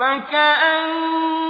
فكأنما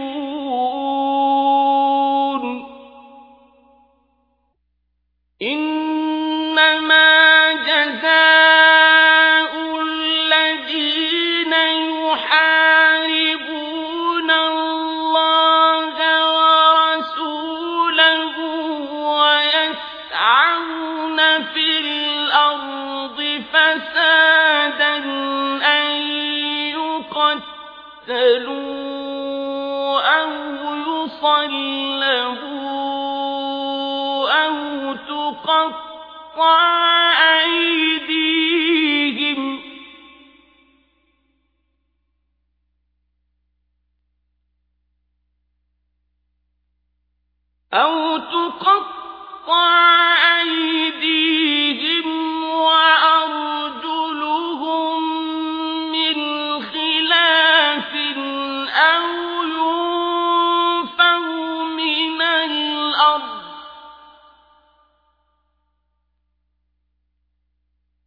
فسادا أن يقتلوا أو يصلبوا أو تقطع أيديهم أو تقطع أيديهم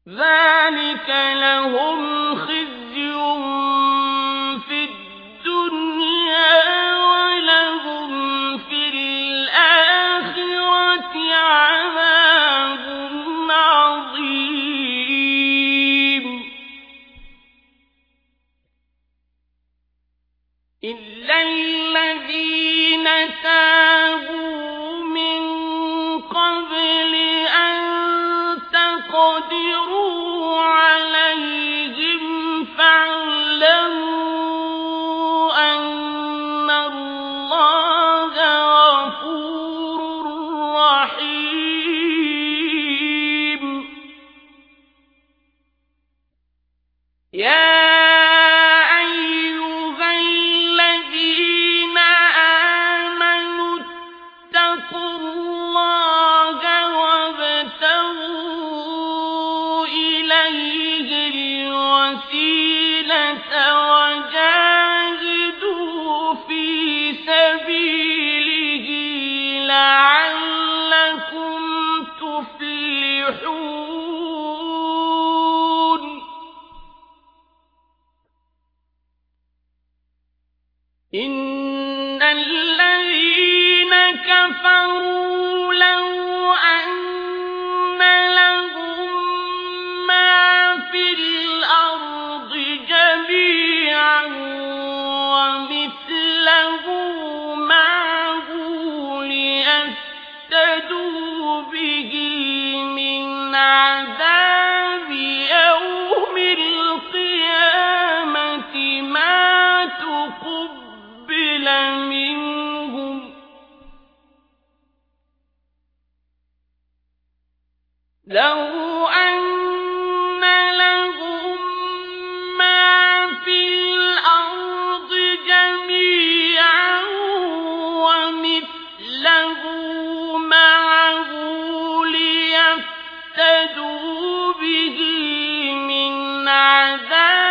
ذلك لهم خزي في الدنيا ولهم في الآخرة عذاب عظيم. إلا غفور رحيم يا كفروا لو أن لهم ما في الأرض جميعا ومثله معه ليفتدوا به من عذاب